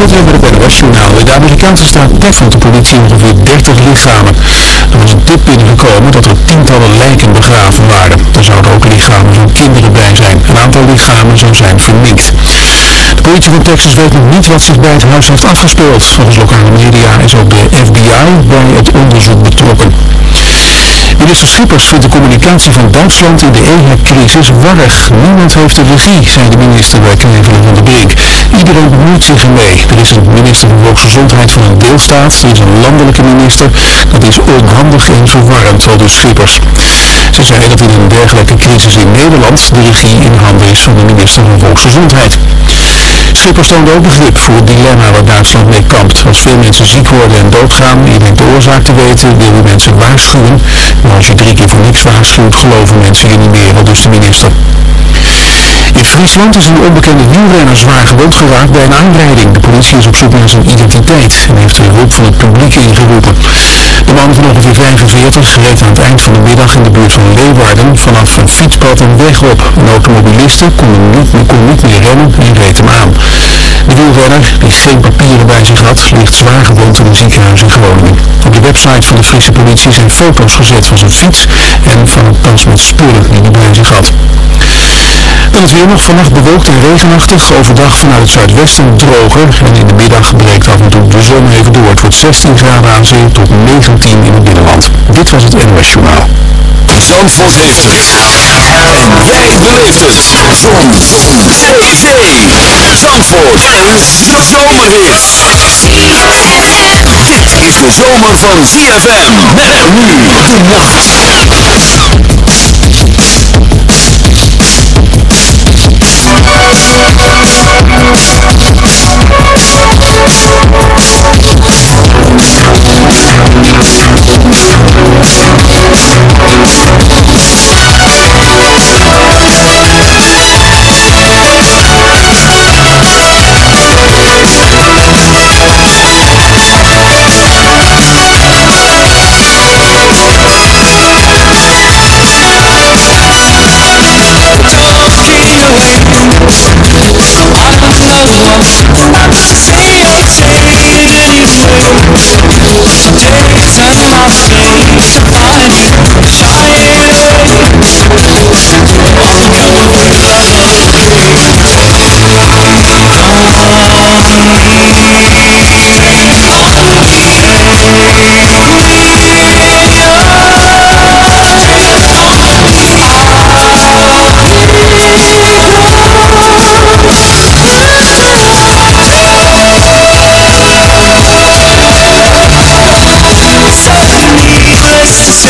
De Westjournaal. In de Amerikaanse staat Texas de politie ongeveer 30 lichamen. Er was een tip binnengekomen dat er tientallen lijken begraven waren. Er zouden ook lichamen van kinderen bij zijn. Een aantal lichamen zou zijn verminkt. De politie van Texas weet nog niet wat zich bij het huis heeft afgespeeld. Volgens lokale media is ook de FBI bij het onderzoek betrokken. Minister Schippers vindt de communicatie van Duitsland in de EHEC-crisis warrig. Niemand heeft de regie, zei de minister bij Knevelen van de Brink. Iedereen bemoeit zich ermee. Er is een minister van Volksgezondheid van een deelstaat, er is een landelijke minister. Dat is onhandig en verwarrend, al dus Schippers. Ze zei dat in een dergelijke crisis in Nederland de regie in handen is van de minister van Volksgezondheid. Schippers toonde ook begrip voor het dilemma waar Duitsland mee kampt. Als veel mensen ziek worden en doodgaan en je denkt de oorzaak te weten, wil je mensen waarschuwen. Maar als je drie keer voor niks waarschuwt, geloven mensen je niet meer, al dus de minister. In Friesland is een onbekende wielrenner zwaar gewond geraakt bij een aanrijding. De politie is op zoek naar zijn identiteit en heeft de hulp van het publiek ingeroepen. De man van ongeveer 45 reed aan het eind van de middag in de buurt van Leeuwarden vanaf een fietspad een weg op. Een automobiliste kon, niet, kon niet meer remmen en reed hem aan. De wielrenner, die geen papieren bij zich had, ligt zwaar gewond in een ziekenhuis in Groningen. Op de website van de Friese politie zijn foto's gezet van zijn fiets en van een tas met spullen die hij bij zich had. Dan het weer nog vannacht bewolkt en regenachtig. Overdag vanuit het zuidwesten droger. En in de middag breekt af en toe de zon even door. Het wordt 16 graden aan zee tot 19 in het binnenland. Dit was het NOS Journaal. Zandvoort heeft het. En jij beleeft het. Zon. Zee. Zee. Zandvoort. Een zomerhit. Dit is de zomer van ZFM. Met nu de Okay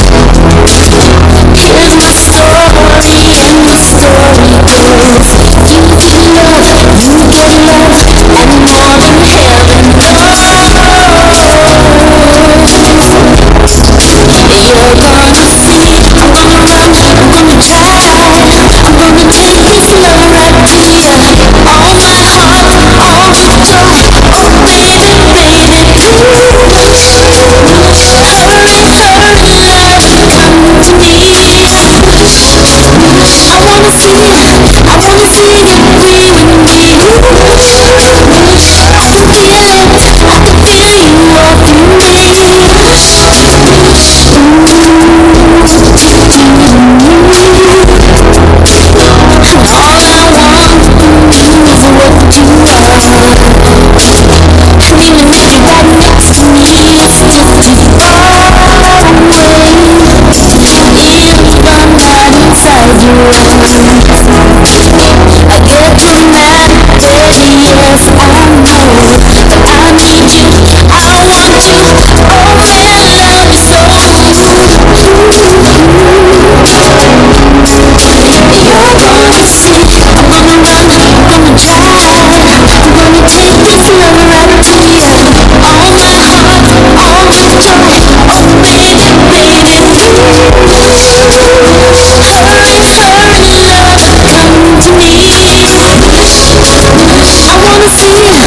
do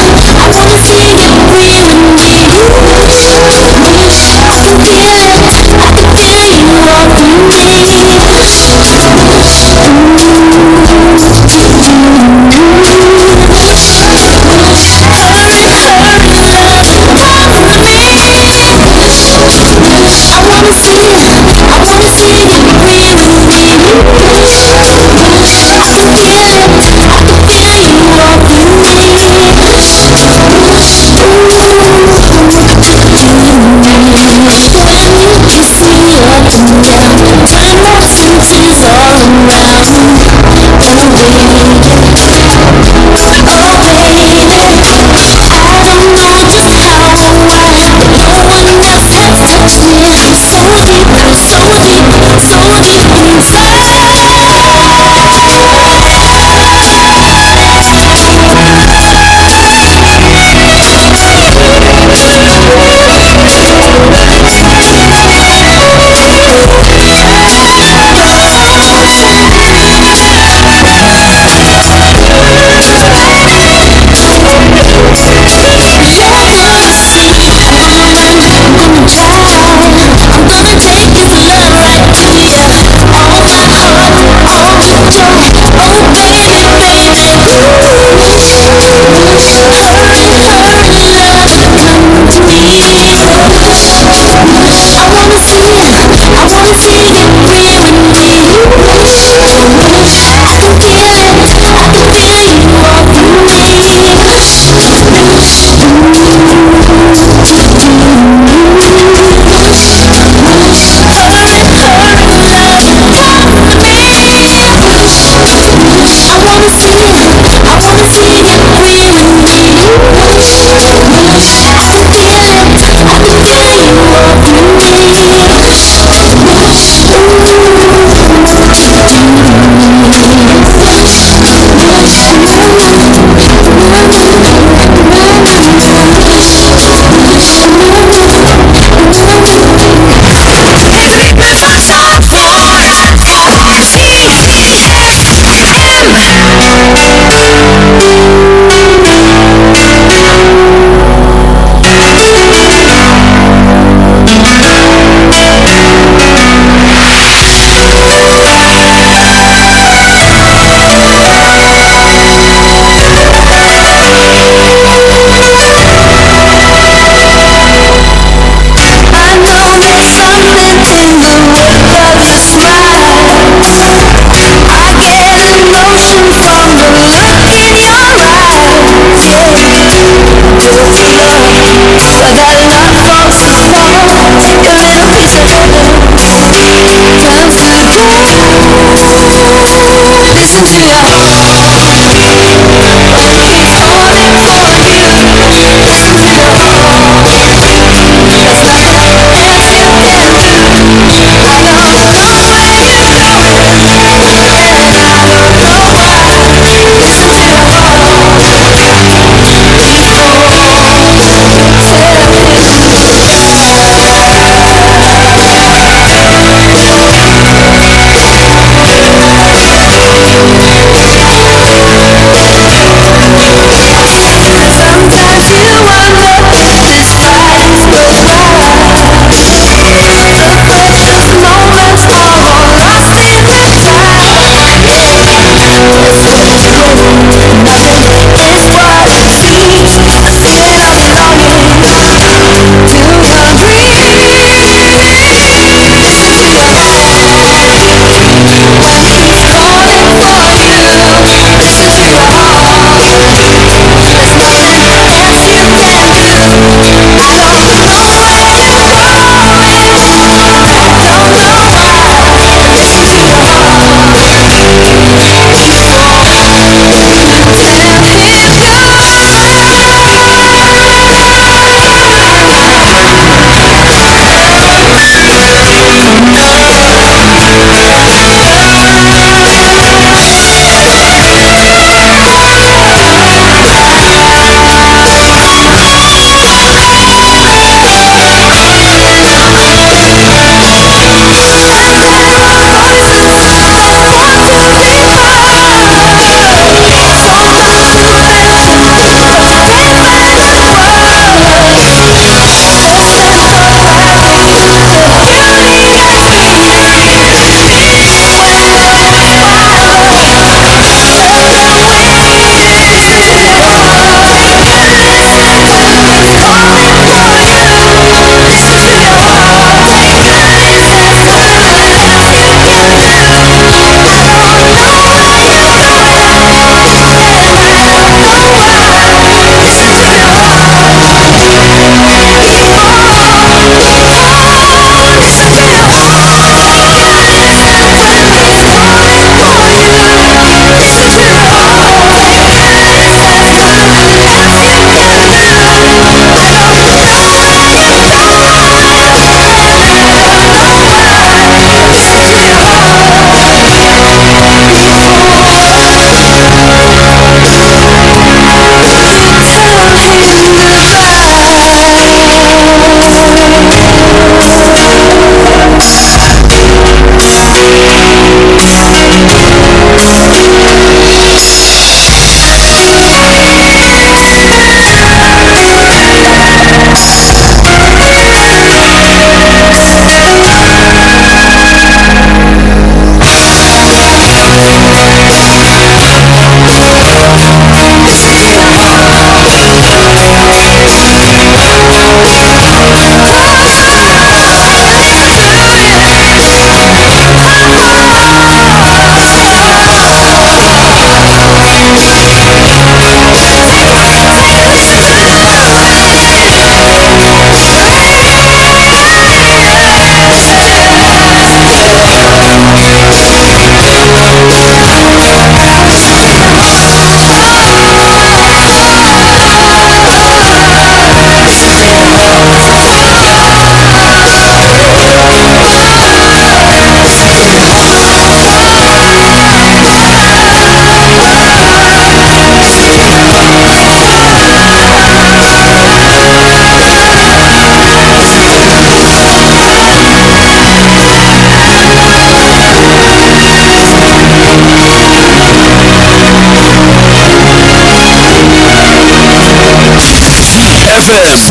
Cause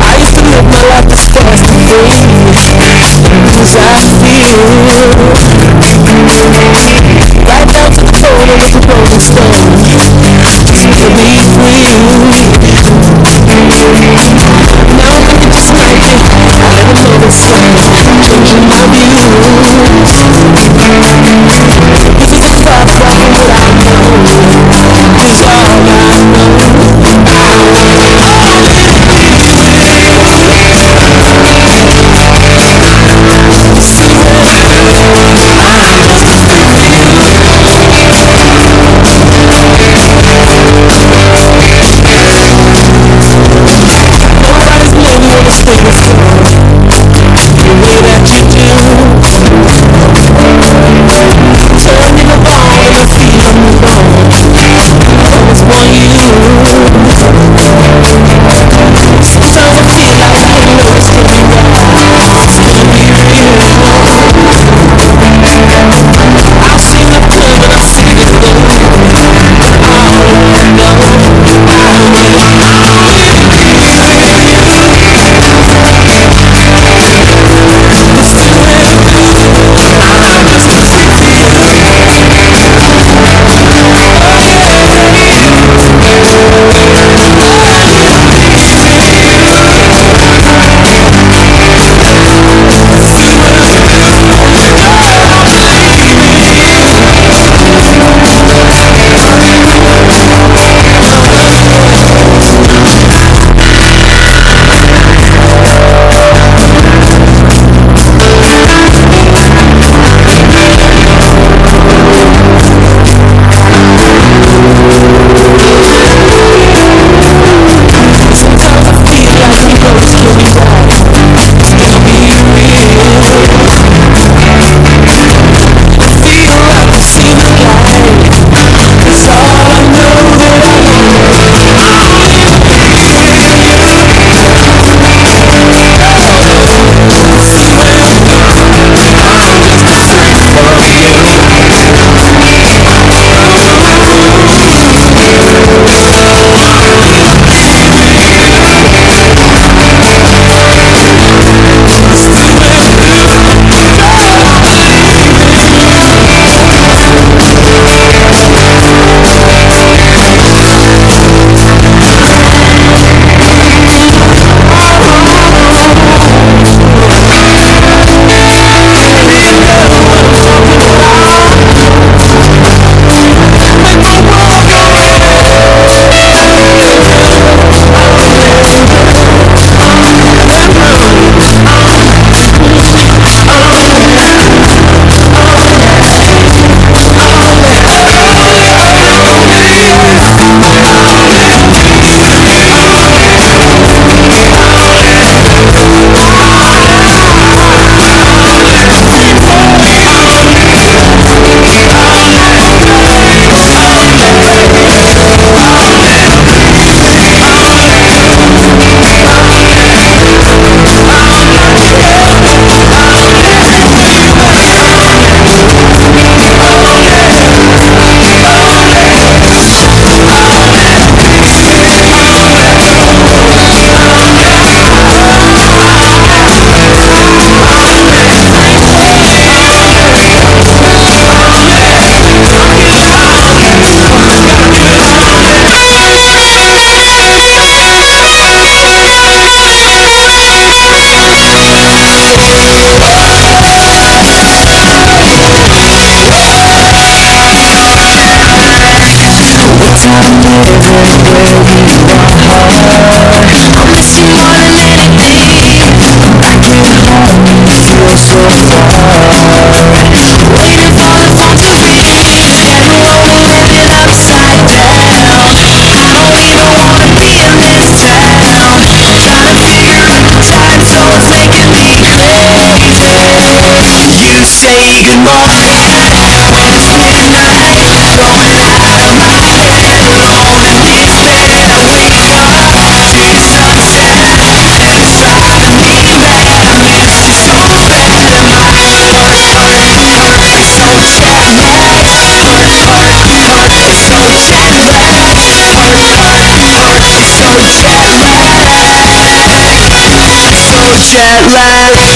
I used to live my life as fast I feel Right down to the bone at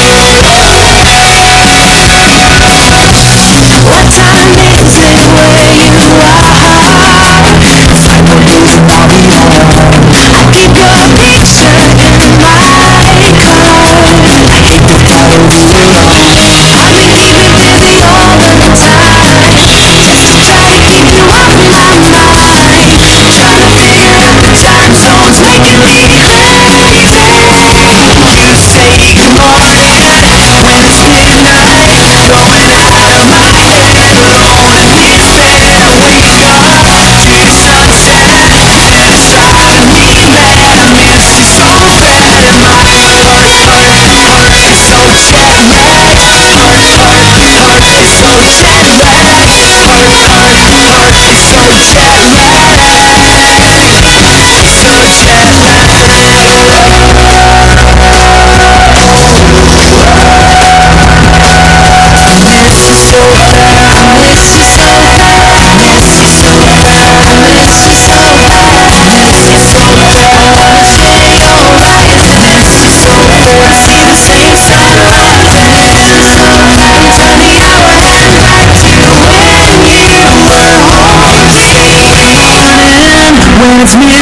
That's me.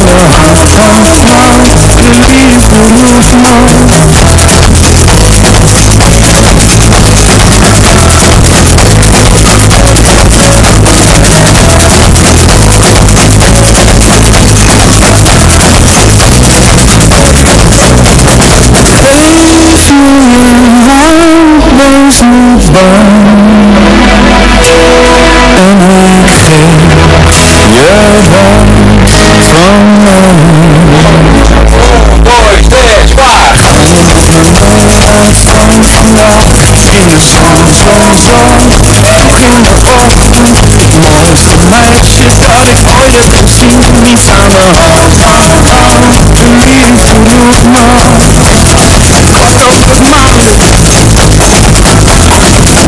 the heart comes down to me, zon Vroeg in ochtend Mooiste meisje dat ik ooit heb gezien Niets aan de hand, hand, hand De liefde roept me maanden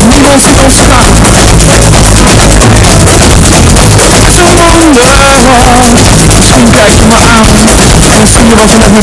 Niemand ziet ons staan Zo onderhand Misschien kijk je me aan En zie je wat je met me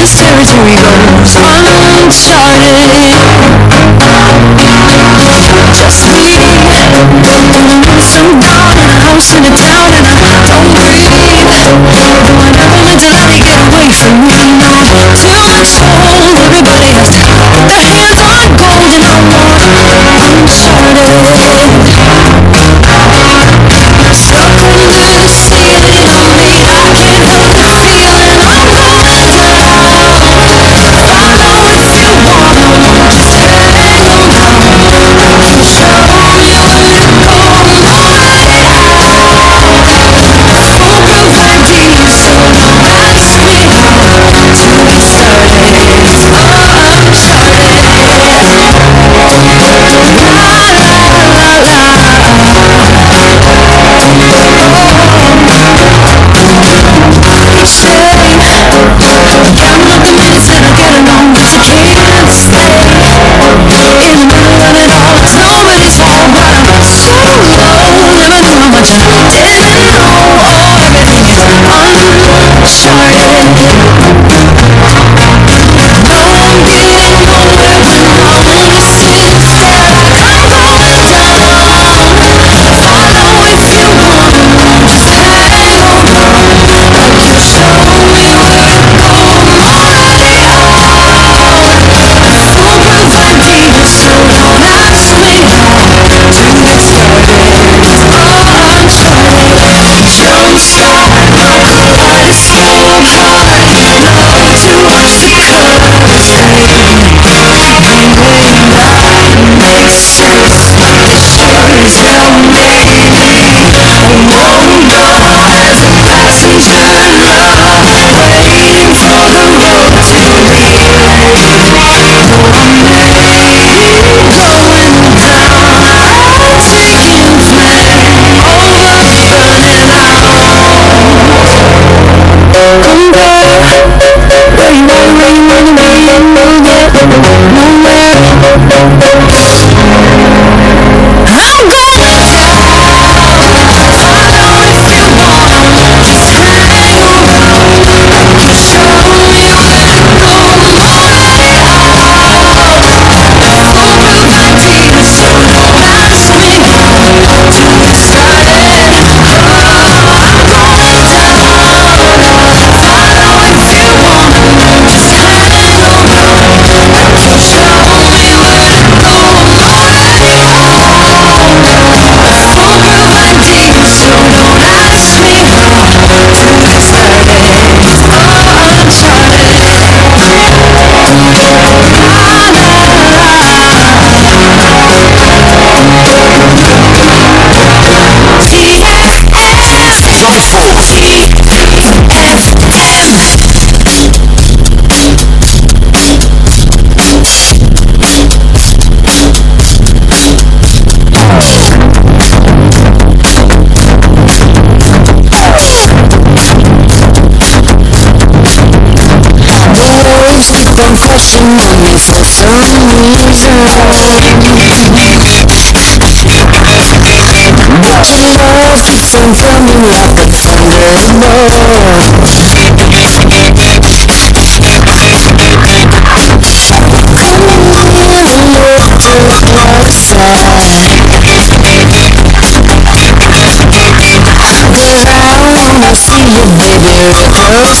This territory goes uncharted. Just me Doing some down in a house in a town And I don't breathe. Though I never let it get away from me. Not too much hold Everybody. Has their hands on gold And I want uncharted Georgia confessions and these flamings and But you are different from the rocket from the But I wanna see you, baby, with close.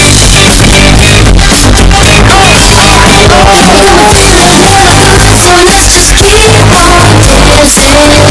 So let's just keep on dancing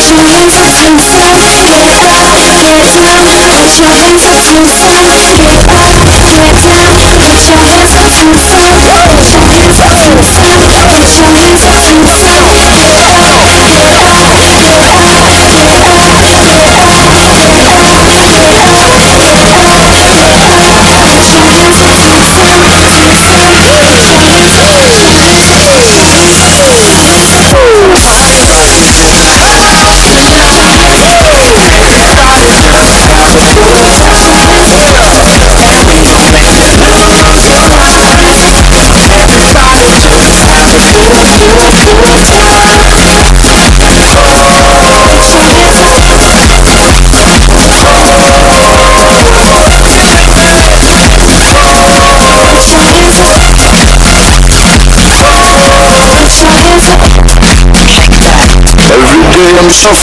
Put your hands up, himself, himself, himself, himself, himself, himself, himself, himself, himself, himself, himself, himself, himself, himself, get himself, himself, himself, himself, himself, hands up. himself, himself, himself, himself, himself, himself, himself, himself, himself, himself, himself, Just